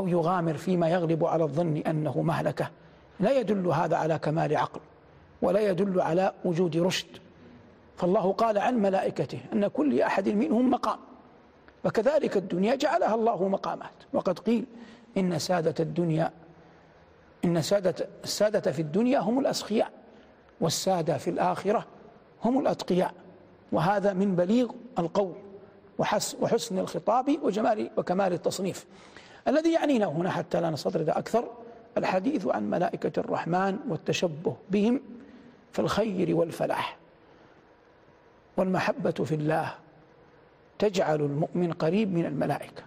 أو يغامر فيما يغلب على الظن أنه مهلكة. لا يدل هذا على كمال عقل ولا يدل على وجود رشد. فالله قال عن ملائكته أن كل أحد منهم مقام. وكذلك الدنيا جعلها الله مقامات. وقد قيل إن سادة الدنيا إن سادة السادة في الدنيا هم الأسخياء والسادة في الآخرة هم الأتقياء. وهذا من بليغ القول وحسن الخطاب وجمال وكمال التصنيف. الذي يعنينا هنا حتى لا نستطرد أكثر الحديث عن ملائكة الرحمن والتشبه بهم في الخير والفلاح والمحبة في الله. تجعل المؤمن قريب من الملائكة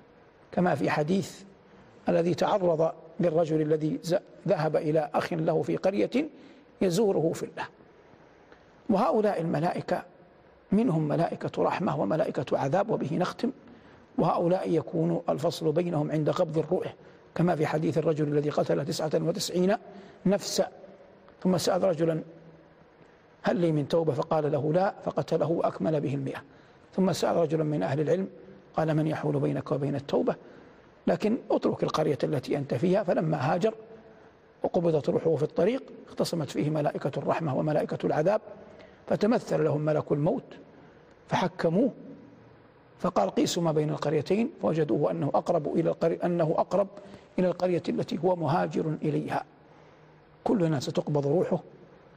كما في حديث الذي تعرض للرجل الذي ذهب إلى أخ له في قرية يزوره في الله. وهؤلاء الملائكة منهم ملائكة رحمة وملائكة عذاب وبه نختم. وهؤلاء يكون الفصل بينهم عند قبض الروح كما في حديث الرجل الذي قتل تسعة وتسعين نفسا ثم سأل رجلا هل لي من توبة؟ فقال له لا. فقتله وأكمل به المئة. ثم سأل رجلا من أهل العلم قال من يحول بينك وبين التوبة؟ لكن اترك القرية التي أنت فيها. فلما هاجر وقبضت روحه في الطريق اختصمت فيه ملائكة الرحمة وملائكة العذاب فتمثل لهم ملك الموت فحكموه فقال قيسوا ما بين القريتين فوجدوه أنه أقرب إلى القرية أنه أقرب إلى القرية التي هو مهاجر إليها. كلنا ستقبض روحه.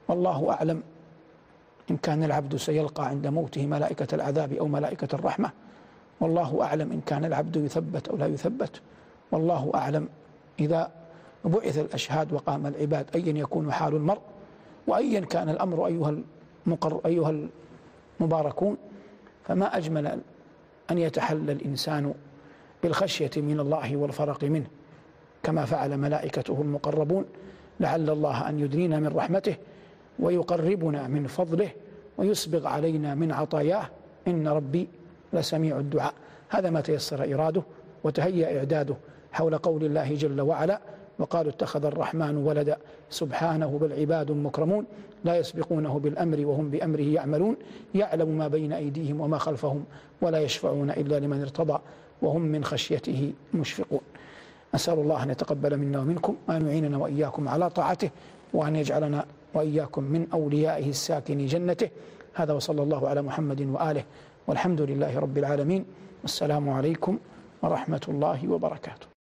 والله أعلم. إن كان العبد سيلقى عند موته ملائكة العذاب أو ملائكة الرحمة. والله أعلم إن كان العبد يثبت أو لا يثبت. والله أعلم. إذا بعث الأشهاد وقام العباد أيا يكون حال المرء وأيا كان الأمر أيها المقر أيها المباركون فما أجمل أن يتحلى الإنسان بالخشية من الله والفرق منه. كما فعل ملائكته المقربون لعل الله أن يدنينا من رحمته ويقربنا من فضله ويسبغ علينا من عطاياه. إن ربي لسميع الدعاء. هذا ما تيسر إراده وتهيأ إعداده حول قول الله جل وعلا وقالوا اتخذ الرحمن ولدا. سبحانه بل عباد مكرمون لا يسبقونه بالأمر وهم بأمره يعملون. يعلم ما بين أيديهم وما خلفهم ولا يشفعون إلا لمن ارتضى وهم من خشيته مشفقون. أسأل الله أن يتقبل منا ومنكم وأن يعيننا وإياكم على طاعته وأن يجعلنا وإياكم من أوليائه الساكن جنته. هذا وصلى الله على محمد وآله. والحمد لله رب العالمين. والسلام عليكم ورحمة الله وبركاته.